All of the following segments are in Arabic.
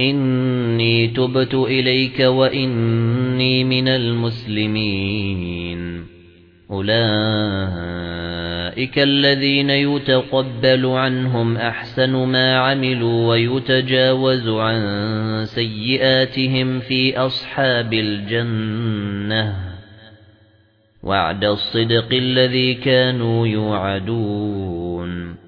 إِنِّي تُبْتُ إِلَيْكَ وَإِنِّي مِنَ الْمُسْلِمِينَ. أُولَئِكَ الَّذِينَ يُتَقَبَّلُ عَنْهُمْ أَحْسَنَ مَا عَمِلُوا وَيُتَجَاوَزُ عَن سَيِّئَاتِهِمْ فِي أَصْحَابِ الْجَنَّةِ. وَعْدَ الصِّدْقِ الَّذِي كَانُوا يُوعَدُونَ.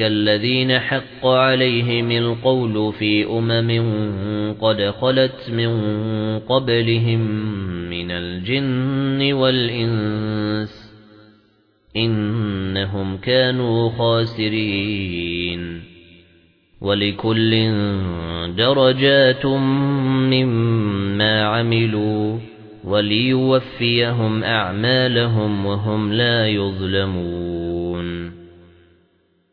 الَّذِينَ حَقَّ عَلَيْهِمُ الْقَوْلُ فِي أُمَمٍ قَدْ خَلَتْ مِنْ قَبْلِهِمْ مِنَ الْجِنِّ وَالْإِنسِ إِنَّهُمْ كَانُوا خَاسِرِينَ وَلِكُلٍّ دَرَجَاتٌ مِّمَّا عَمِلُوا وَلِيُوَفِّيَهُمْ أَعْمَالَهُمْ وَهُمْ لَا يُظْلَمُونَ